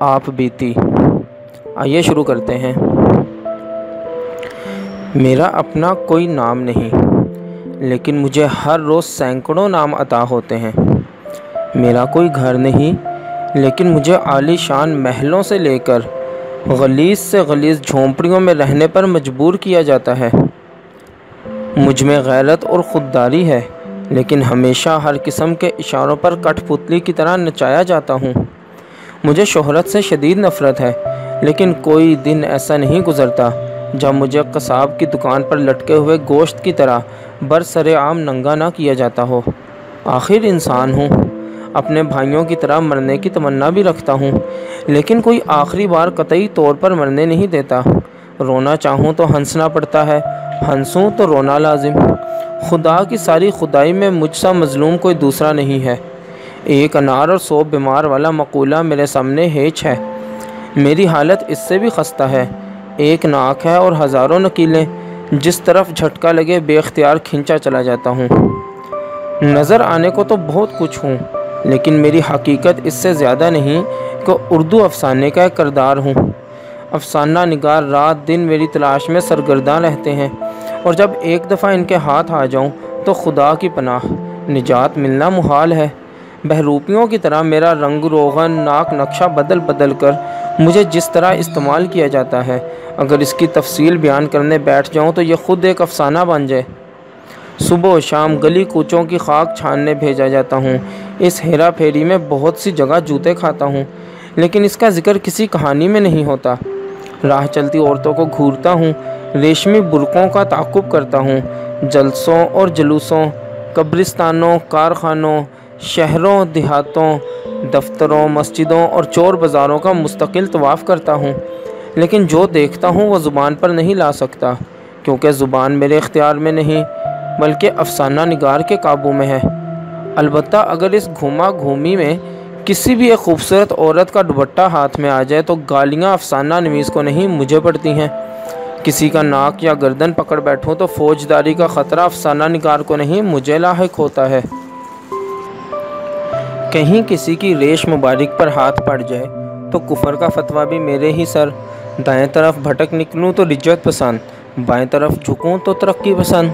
آپ بیتی۔ آئیے شروع کرتے ہیں۔ میرا اپنا کوئی نام نہیں، لیکن مجھے ہر روز سینکڑوں نام عطا ہوتے ہیں۔ میرا کوئی گھر نہیں، لیکن مجھے عالی شان محلوں سے لے کر غلیظ سے غلیظ جھونپڑیوں میں رہنے پر مجبور کیا جاتا ہے۔ مجھ میں غیرت اور خودداری ہے، لیکن ہمیشہ ہر قسم کے اشاروں پر کٹ پتلی کی طرح نچایا جاتا ہوں۔ مجھے شہرت سے شدید نفرت ہے، لیکن کوئی دن ایسا نہیں گزرتا جب مجھے قصاب کی دکان پر لٹکے ہوئے گوشت کی طرح برسر عام ننگا نہ کیا جاتا ہو۔ آخر انسان ہوں۔ اپنے بھائیوں کی طرح مرنے کی تمنا بھی رکھتا ہوں، لیکن کوئی آخری بار قطعی طور پر مرنے نہیں دیتا۔ رونا چاہوں تو ہنسنا پڑتا ہے، ہنسوں تو رونا لازم۔ خدا کی ساری خدائی میں مجھ سا مظلوم کوئی دوسرا نہیں ہے۔ ایک انار اور سو بیمار والا مقولہ میرے سامنے ہیچ ہے۔ میری حالت اس سے بھی خستہ ہے۔ ایک ناک ہے اور ہزاروں نکیلیں۔ جس طرف جھٹکا لگے بے اختیار کھنچا چلا جاتا ہوں۔ نظر آنے کو تو بہت کچھ ہوں، لیکن میری حقیقت اس سے زیادہ نہیں کہ اردو افسانے کا ایک کردار ہوں۔ افسانہ نگار رات دن میری تلاش میں سرگرداں رہتے ہیں۔ اور جب ایک دفعہ ان کے ہاتھ آ جاؤں تو خدا کی پناہ، نجات ملنا محال ہے۔ بہروپیوں کی طرح میرا رنگ روغن، ناک نقشہ بدل بدل کر مجھے جس طرح استعمال کیا جاتا ہے۔ اگر اس کی تفصیل بیان کرنے بیٹھ جاؤں تو یہ خود ایک افسانہ بن جائے۔ صبح و شام گلی کوچوں کی خاک چھاننے بھیجا جاتا ہوں۔ اس ہیرا پھیری میں بہت سی جگہ جوتے کھاتا ہوں، لیکن اس کا ذکر کسی کہانی میں نہیں ہوتا۔ راہ چلتی عورتوں کو گھورتا ہوں، ریشمی برقوں کا تعقب کرتا ہوں۔ جلسوں اور جلوسوں، قبرستانوں، کارخانوں شہروں، دیہاتوں، دفتروں، مسجدوں اور چور بازاروں کا مستقل طواف کرتا ہوں۔ لیکن جو دیکھتا ہوں وہ زبان پر نہیں لا سکتا، کیونکہ زبان میرے اختیار میں نہیں، بلکہ افسانہ نگار کے قابو میں ہے۔ البتہ اگر اس گھوما گھومی میں کسی بھی ایک خوبصورت عورت کا دوپٹہ ہاتھ میں آ جائے تو گالیاں افسانہ نویس کو نہیں مجھے پڑتی ہیں۔ کسی کا ناک یا گردن پکڑ بیٹھوں تو فوجداری کا خطرہ افسانہ نگار کو نہیں، مجھے لاحق ہوتا ہے۔ کہیں کسی کی ریش مبارک پر ہاتھ پڑ جائے تو کفر کا فتویٰ بھی میرے ہی سر۔ دائیں طرف بھٹک نکلوں تو رجت پسند، بائیں طرف جھکوں تو ترقی پسند۔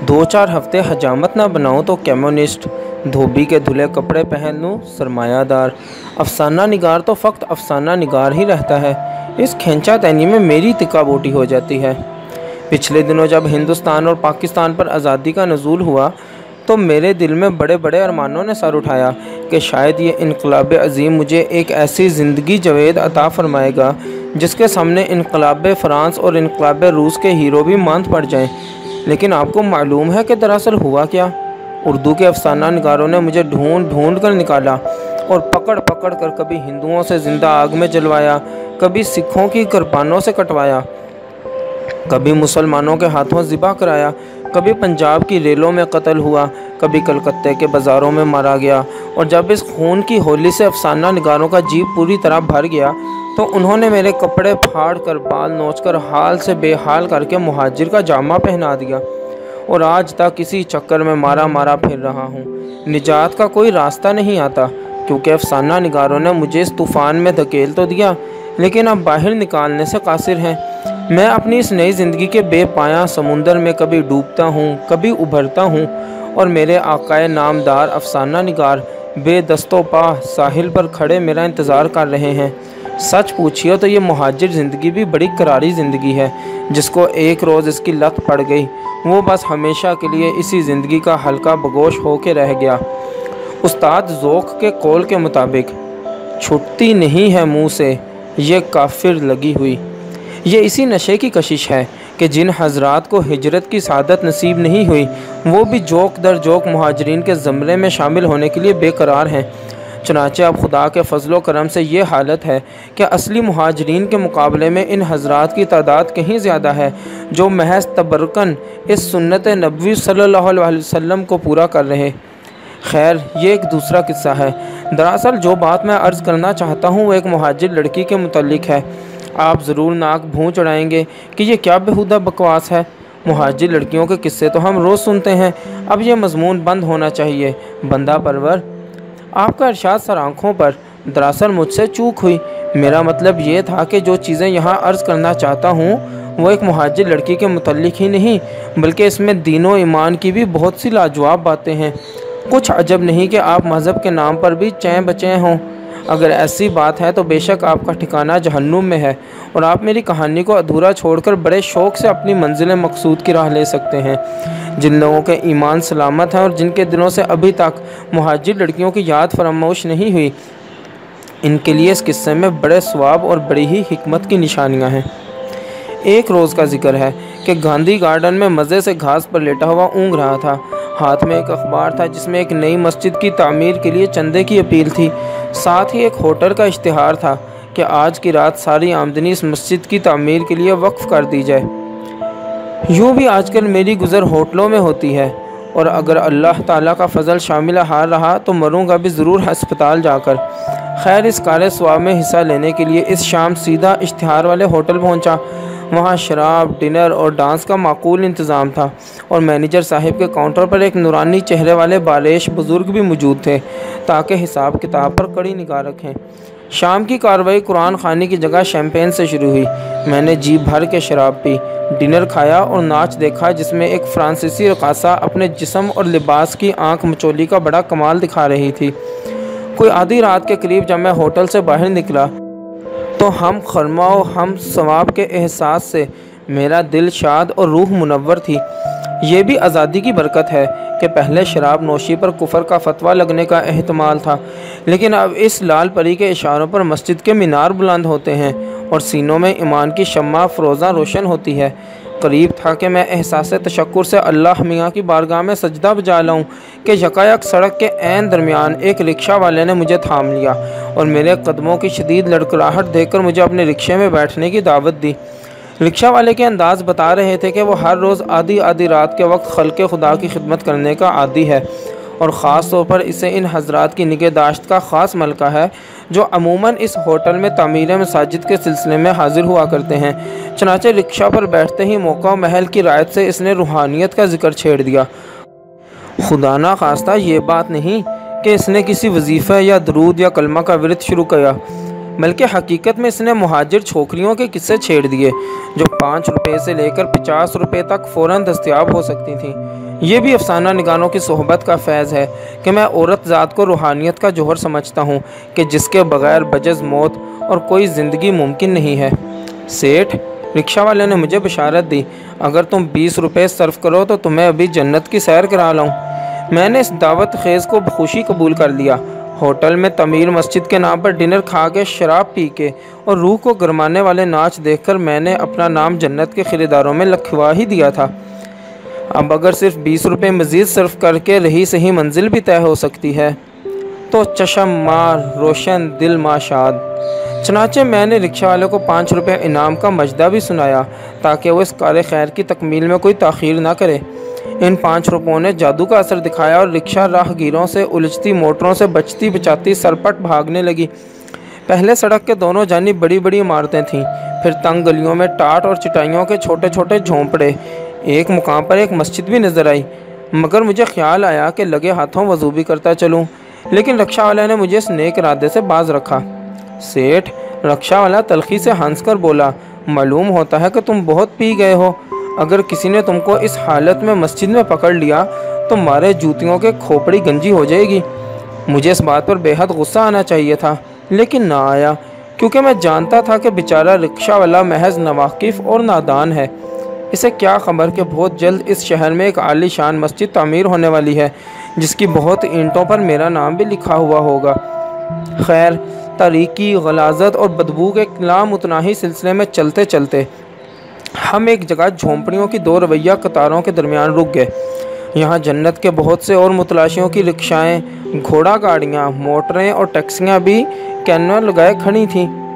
دو چار ہفتے حجامت نہ بناؤں تو کیمونسٹ دھوبی کے دھلے کپڑے پہن لوں، سرمایہ دار۔ افسانہ نگار تو فقط افسانہ نگار ہی رہتا ہے۔ اس کھینچا تینی میں میری تکا بوٹی ہو جاتی ہے۔ پچھلے دنوں جب ہندوستان اور پاکستان پر آزادی کا نزول ہوا تو میرے دل میں بڑے بڑے ارمانوں نے سر اٹھایا کہ شاید یہ انقلاب عظیم مجھے ایک ایسی زندگی جوید عطا فرمائے گا، جس کے سامنے انقلاب فرانس اور انقلاب روس کے ہیرو بھی ماند پڑ جائیں۔ لیکن آپ کو معلوم ہے کہ دراصل ہوا کیا؟ اردو کے افسانہ نگاروں نے مجھے ڈھونڈ ڈھونڈ کر نکالا اور پکڑ پکڑ کر کبھی ہندوؤں سے زندہ آگ میں جلوایا، کبھی سکھوں کی کرپانوں سے کٹوایا، کبھی مسلمانوں کے ہاتھوں ذبح کرایا۔ کبھی پنجاب کی ریلوں میں قتل ہوا، کبھی کلکتے کے بازاروں میں مارا گیا۔ اور جب اس خون کی ہولی سے افسانہ نگاروں کا جیب پوری طرح بھر گیا، تو انہوں نے میرے کپڑے پھاڑ کر، بال نوچ کر، حال سے بے حال کر کے مہاجر کا جامع پہنا دیا۔ اور آج تک کسی چکر میں مارا مارا پھر رہا ہوں۔ نجات کا کوئی راستہ نہیں آتا، کیونکہ افسانہ نگاروں نے مجھے اس طوفان میں دھکیل تو دیا، لیکن اب باہر نکالنے سے قاصر ہیں۔ میں اپنی اس نئی زندگی کے بے پایاں سمندر میں کبھی ڈوبتا ہوں، کبھی ابھرتا ہوں اور میرے آقائے نامدار افسانہ نگار بے دست و پا ساحل پر کھڑے میرا انتظار کر رہے ہیں۔ سچ پوچھئے تو یہ مہاجر زندگی بھی بڑی کراری زندگی ہے، جس کو ایک روز اس کی لت پڑ گئی۔ وہ بس ہمیشہ کے لیے اسی زندگی کا ہلکا بگوش ہو کے رہ گیا۔ استاد ذوق کے قول کے مطابق، چھٹتی نہیں ہے منہ سے، یہ کافر لگی ہوئی۔ یہ اسی نشے کی کشش ہے کہ جن حضرات کو ہجرت کی سعادت نصیب نہیں ہوئی، وہ بھی جوک در جوک مہاجرین کے زمرے میں شامل ہونے کے لیے بے قرار ہیں۔ چنانچہ اب خدا کے فضل و کرم سے یہ حالت ہے کہ اصلی مہاجرین کے مقابلے میں ان حضرات کی تعداد کہیں زیادہ ہے، جو محض تبرکن اس سنت نبوی صلی اللہ علیہ وسلم کو پورا کر رہے خیر، یہ ایک دوسرا قصہ ہے۔ دراصل جو بات میں عرض کرنا چاہتا ہوں وہ ایک مہاجر لڑکی کے متعلق ہے۔ آپ ضرور ناک بھون چڑھائیں گے کہ یہ کیا بہودہ بکواس ہے۔ مہاجر لڑکیوں کے قصے تو ہم روز سنتے ہیں۔ اب یہ مضمون بند ہونا چاہیے۔ بندہ پرور، آپ کا ارشاد سر آنکھوں پر۔ دراصل مجھ سے چوک ہوئی۔ میرا مطلب یہ تھا کہ جو چیزیں یہاں عرض کرنا چاہتا ہوں، وہ ایک مہاجر لڑکی کے متعلق ہی نہیں، بلکہ اس میں دین و ایمان کی بھی بہت سی لاجواب باتیں ہیں۔ کچھ عجب نہیں کہ آپ مذہب کے نام پر بھی چین بچیں ہوں۔ اگر ایسی بات ہے تو بے شک آپ کا ٹھکانہ جہنم میں ہے اور آپ میری کہانی کو ادھورا چھوڑ کر بڑے شوق سے اپنی منزل مقصود کی راہ لے سکتے ہیں۔ جن لوگوں کے ایمان سلامت ہیں اور جن کے دلوں سے ابھی تک مہاجر لڑکیوں کی یاد فراموش نہیں ہوئی، ان کے لیے اس قصے میں بڑے ثواب اور بڑی ہی حکمت کی نشانیاں ہیں۔ ایک روز کا ذکر ہے کہ گاندھی گارڈن میں مزے سے گھاس پر لیٹا ہوا اونگ رہا تھا۔ ہاتھ میں ایک اخبار تھا جس میں ایک نئی مسجد کی تعمیر کے لیے چندے کی اپیل تھی۔ ساتھ ہی ایک ہوٹل کا اشتہار تھا کہ آج کی رات ساری آمدنی اس مسجد کی تعمیر کے لیے وقف کر دی جائے۔ یوں بھی آج کل میری گزر ہوٹلوں میں ہوتی ہے اور اگر اللہ تعالیٰ کا فضل شامل ہار رہا تو مروں گا بھی ضرور ہسپتال جا کر۔ خیر، اس کار سواب میں حصہ لینے کے لیے اس شام سیدھا اشتہار والے ہوٹل پہنچا۔ وہاں شراب، ڈنر اور ڈانس کا معقول انتظام تھا اور مینیجر صاحب کے کاؤنٹر پر ایک نورانی چہرے والے باریش بزرگ بھی موجود تھے تاکہ حساب کتاب پر کڑی نگاہ رکھیں۔ شام کی کاروائی قرآن خانی کی جگہ شیمپین سے شروع ہوئی۔ میں نے جیب بھر کے شراب پی، ڈنر کھایا اور ناچ دیکھا جس میں ایک فرانسیسی رقاصہ اپنے جسم اور لباس کی آنکھ مچولی کا بڑا کمال دکھا رہی تھی۔ کوئی آدھی رات کے قریب جب میں ہوٹل سے باہر نکلا تو ہم خرما و ہم ثواب کے احساس سے میرا دل شاد اور روح منور تھی۔ یہ بھی آزادی کی برکت ہے کہ پہلے شراب نوشی پر کفر کا فتویٰ لگنے کا احتمال تھا، لیکن اب اس لال پری کے اشاروں پر مسجد کے مینار بلند ہوتے ہیں اور سینوں میں ایمان کی شمع فروزہ روشن ہوتی ہے۔ قریب تھا کہ میں احساس تشکر سے اللہ میاں کی بارگاہ میں سجدہ بجا لاؤں کہ یکایک سڑک کے عین درمیان ایک رکشہ والے نے مجھے تھام لیا اور میرے قدموں کی شدید لڑکراہٹ دیکھ کر مجھے اپنے رکشے میں بیٹھنے کی دعوت دی۔ رکشہ والے کے انداز بتا رہے تھے کہ وہ ہر روز آدھی آدھی رات کے وقت خلق خدا کی خدمت کرنے کا عادی ہے۔ اور خاص طور پر اسے ان حضرات کی نگہداشت کا خاص ملکہ ہے، جو عموماً اس ہوٹل میں تعمیر مساجد کے سلسلے میں حاضر ہوا کرتے ہیں۔ چنانچہ رکشہ پر بیٹھتے ہی موقع محل کی رائت سے اس نے روحانیت کا ذکر چھیڑ دیا۔ خدا نہ خواستہ یہ بات نہیں کہ اس نے کسی وظیفہ یا درود یا کلمہ کا ورد شروع کیا، بلکہ حقیقت میں اس نے مہاجر چھوکریوں کے قصے چھیڑ دیے، جو پانچ روپے سے لے کر پچاس روپے تک فوراً دستیاب ہو سکتی تھیں۔ یہ بھی افسانہ نگانوں کی صحبت کا فیض ہے کہ میں عورت ذات کو روحانیت کا جوہر سمجھتا ہوں کہ جس کے بغیر بجز موت اور کوئی زندگی ممکن نہیں ہے۔ سیٹھ، رکشہ والے نے مجھے بشارت دی۔ اگر تم بیس روپے صرف کرو تو تمہیں ابھی جنت کی سیر کرا لاؤں۔ میں نے اس دعوت خیز کو بخوشی قبول کر لیا۔ ہوٹل میں تمیر مسجد کے نام پر ڈنر کھا کے شراب پی کے اور روح کو گرمانے والے ناچ دیکھ کر میں نے اپنا نام جنت کے خریداروں میں لکھوا ہی دیا تھا۔ اب اگر صرف بیس روپے مزید صرف کر کے رہی صحیح منزل بھی طے ہو سکتی ہے، تو چشم مار، روشن دل ماشاد۔ چنانچہ میں نے رکشہ والے کو پانچ روپے انعام کا مجدہ بھی سنایا تاکہ وہ اس کار خیر کی تکمیل میں کوئی تاخیر نہ کرے۔ ان پانچ روپوں نے جادو کا اثر دکھایا اور رکشہ راہ گیروں سے الجھتی موٹروں سے بچتی بچاتی سرپٹ بھاگنے لگی۔ پہلے سڑک کے دونوں جانب بڑی بڑی عمارتیں تھیں، پھر تنگ گلیوں میں ٹاٹ اور چٹائیوں کے چھوٹے چھوٹے جھونپڑے۔ ایک مقام پر ایک مسجد بھی نظر آئی۔ مگر مجھے خیال آیا کہ لگے ہاتھوں وضو بھی کرتا چلوں۔ لیکن رکشہ والا نے مجھے اس نیک ارادے سے باز رکھا۔ سیٹھ رکشہ والا تلخی سے ہنس کر بولا، معلوم ہوتا ہے کہ تم بہت پی گئے ہو۔ اگر کسی نے تم کو اس حالت میں مسجد میں پکڑ لیا، تو مارے جوتیوں کے کھوپڑی گنجی ہو جائے گی۔ مجھے اس بات پر بے حد غصہ آنا چاہیے تھا، لیکن نہ آیا۔ کیونکہ میں جانتا تھا کہ بیچارہ رکشہ والا محض نواقف اور نادان ہے۔ اسے کیا خبر کہ بہت جلد اس شہر میں ایک عالی شان مسجد تعمیر ہونے والی ہے، جس کی بہت اینٹوں پر میرا نام بھی لکھا ہوا ہوگا۔ خیر، تاریکی، غلازت اور بدبو کے لامتناہی سلسلے میں چلتے چلتے ہم ایک جگہ جھونپڑیوں کی دو رویہ قطاروں کے درمیان رک گئے۔ یہاں جنت کے بہت سے اور متلاشیوں کی رکشائیں، گھوڑا گاڑیاں، موٹریں اور ٹیکسیاں بھی کینور لگائے کھڑی تھیں۔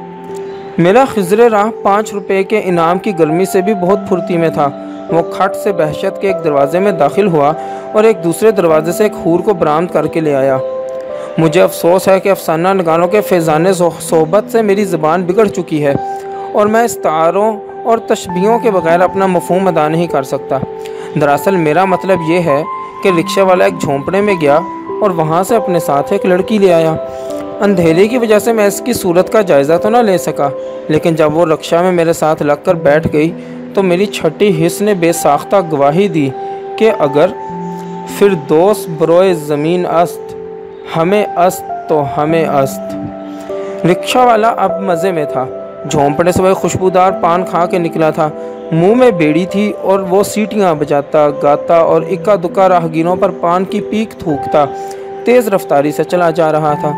میرا خزر راہ پانچ روپے کے انعام کی گرمی سے بھی بہت پھرتی میں تھا۔ وہ کھٹ سے بحشت کے ایک دروازے میں داخل ہوا اور ایک دوسرے دروازے سے ایک خور کو برامد کر کے لے آیا۔ مجھے افسوس ہے کہ افسانہ نگانوں کے فیضان صحبت سے میری زبان بگڑ چکی ہے اور میں اس تعاروں اور تشبیہوں کے بغیر اپنا مفہوم ادا نہیں کر سکتا۔ دراصل میرا مطلب یہ ہے کہ رکشہ والا ایک جھونپڑے میں گیا اور وہاں سے اپنے ساتھ ایک لڑکی لے آیا۔ اندھیرے کی وجہ سے میں اس کی صورت کا جائزہ تو نہ لے سکا، لیکن جب وہ رکشہ میں میرے ساتھ لگ کر بیٹھ گئی تو میری چھٹی حص نے بے ساختہ گواہی دی کہ اگر پھر دوست بروئے زمین است، ہمیں است تو ہمیں است۔ رکشہ والا اب مزے میں تھا جھونپڑے سے وہ خوشبودار پان کھا کے نکلا تھا۔ منہ میں بیڑی تھی اور وہ سیٹیاں بجاتا، گاتا اور اکا دکا راہگیروں پر پان کی پیک تھوکتا، تیز رفتاری سے چلا جا رہا تھا۔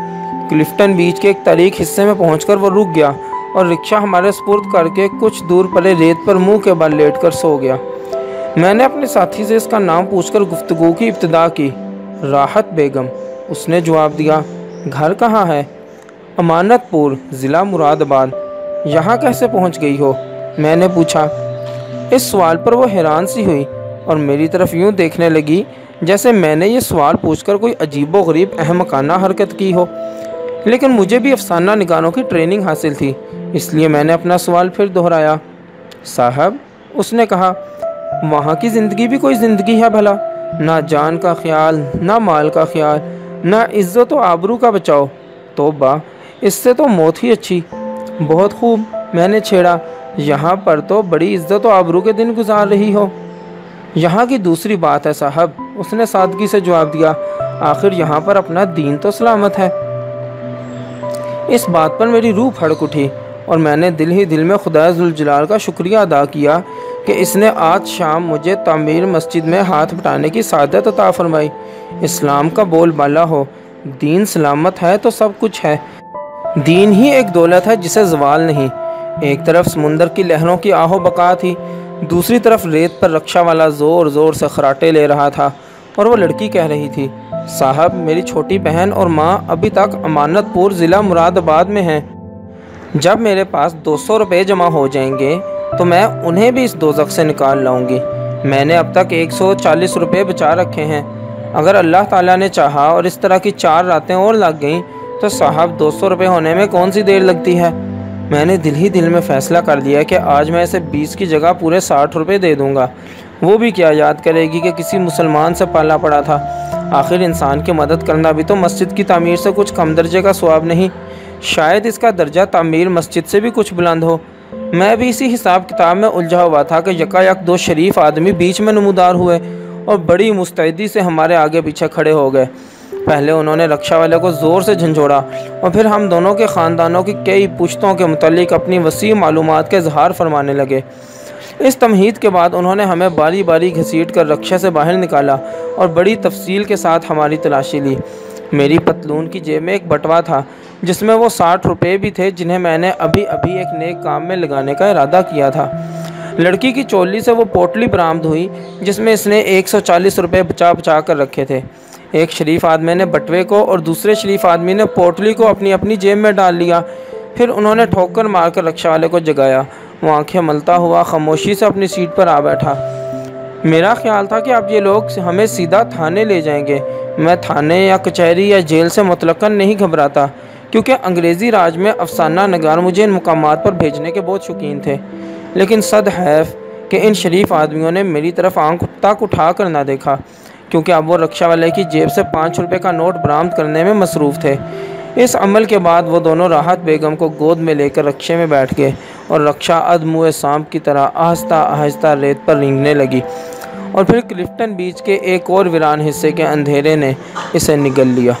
کلفٹن بیچ کے ایک تاریخ حصے میں پہنچ کر وہ رک گیا اور رکشہ ہمارے سپرد کر کے کچھ دور پلے ریت پر منہ کے بل لیٹ کر سو گیا۔ میں نے اپنے ساتھی سے اس کا نام پوچھ کر گفتگو کی، ابتدا کی۔ راحت بیگم، اس نے جواب دیا، گھر کہاں ہے؟ امانت پور، ضلع مراد آباد۔ یہاں کیسے پہنچ گئی ہو؟ میں نے پوچھا۔ اس سوال پر وہ حیران سی ہوئی اور میری طرف یوں دیکھنے لگی جیسے میں نے یہ سوال پوچھ کر کوئی عجیب و غریب احمقانہ حرکت کی ہو۔ لیکن مجھے بھی افسانہ نگاروں کی ٹریننگ حاصل تھی، اس لیے میں نے اپنا سوال پھر دہرایا۔ صاحب، اس نے کہا، وہاں کی زندگی بھی کوئی زندگی ہے بھلا؟ نہ جان کا خیال، نہ مال کا خیال، نہ عزت و آبرو کا بچاؤ۔ تو با، اس سے تو موت ہی اچھی۔ بہت خوب، میں نے چھیڑا۔ یہاں پر تو بڑی عزت و آبرو کے دن گزار رہی ہو۔ یہاں کی دوسری بات ہے صاحب، اس نے سادگی سے جواب دیا، آخر یہاں پر اپنا دین تو سلامت ہے۔ اس بات پر میری روح پھڑک اٹھی اور میں نے دل ہی دل میں خدا ذوالجلال کا شکریہ ادا کیا کہ اس نے آج شام مجھے تعمیر مسجد میں ہاتھ بٹانے کی سعادت عطا فرمائی۔ اسلام کا بول بالا ہو، دین سلامت ہے تو سب کچھ ہے۔ دین ہی ایک دولت ہے جسے زوال نہیں۔ ایک طرف سمندر کی لہروں کی آہو بقا تھی، دوسری طرف ریت پر رکشہ والا زور زور سے خراٹے لے رہا تھا اور وہ لڑکی کہہ رہی تھی صاحب، میری چھوٹی بہن اور ماں ابھی تک امانت پور ضلع مراد آباد میں ہیں۔ جب میرے پاس دو سو روپے جمع ہو جائیں گے تو میں انہیں بھی اس دوزخ سے نکال لاؤں گی۔ میں نے اب تک ایک سو چالیس روپے بچا رکھے ہیں۔ اگر اللہ تعالیٰ نے چاہا اور اس طرح کی چار راتیں اور لگ گئیں تو صاحب، دو سو روپے ہونے میں کون سی دیر لگتی ہے؟ میں نے دل ہی دل میں فیصلہ کر لیا کہ آج میں اسے بیس کی جگہ پورے ساٹھ روپے دے دوں گا۔ وہ بھی کیا یاد کرے گی کہ کسی مسلمان سے پالا پڑا تھا۔ آخر انسان کی مدد کرنا بھی تو مسجد کی تعمیر سے کچھ کم درجے کا ثواب نہیں۔ شاید اس کا درجہ تعمیر مسجد سے بھی کچھ بلند ہو۔ میں بھی اسی حساب کتاب میں الجھا ہوا تھا کہ یکا یک دو شریف آدمی بیچ میں نمودار ہوئے اور بڑی مستعدی سے ہمارے آگے پیچھے کھڑے ہو گئے۔ پہلے انہوں نے رکشہ والے کو زور سے جھنجھوڑا اور پھر ہم دونوں کے خاندانوں کی کئی پشتوں کے متعلق اپنی وسیع معلومات کے اظہار فرمانے لگے۔ اس تمہید کے بعد انہوں نے ہمیں باری باری گھسیٹ کر رکشہ سے باہر نکالا اور بڑی تفصیل کے ساتھ ہماری تلاشی لی۔ میری پتلون کی جیب میں ایک بٹوا تھا، جس میں وہ ساٹھ روپے بھی تھے جنہیں میں نے ابھی ابھی ایک نیک کام میں لگانے کا ارادہ کیا تھا۔ لڑکی کی چولی سے وہ پوٹلی برآمد ہوئی، جس میں اس نے ایک سو چالیس روپے بچا بچا کر رکھے تھے۔ ایک شریف آدمی نے بٹوے کو اور دوسرے شریف آدمی نے پوٹلی کو اپنی اپنی جیب میں ڈال لیا۔ پھر انہوں نے ٹھوکر مار کر رکشہ والے کو جگایا۔ وہ آنکھیں ملتا ہوا خاموشی سے اپنی سیٹ پر آ بیٹھا۔ میرا خیال تھا کہ اب یہ لوگ ہمیں سیدھا تھانے لے جائیں گے۔ میں تھانے یا کچہری یا جیل سے مطلقاً نہیں گھبراتا، کیونکہ انگریزی راج میں افسانہ نگار مجھے ان مقامات پر بھیجنے کے بہت شوقین تھے۔ لیکن صد حیف کہ ان شریف آدمیوں نے میری طرف آنکھ تک اٹھا کر نہ دیکھا، کیونکہ اب وہ رکشہ والے کی جیب سے پانچ روپے کا نوٹ برآمد کرنے میں مصروف تھے۔ اس عمل کے بعد وہ دونوں راحت بیگم کو گود میں لے کر رکشے میں بیٹھ گئے۔ اور رکشہ ادمو سانپ کی طرح آہستہ آہستہ ریت پر رینگنے لگی اور پھر کلفٹن بیچ کے ایک اور ویران حصے کے اندھیرے نے اسے نگل لیا۔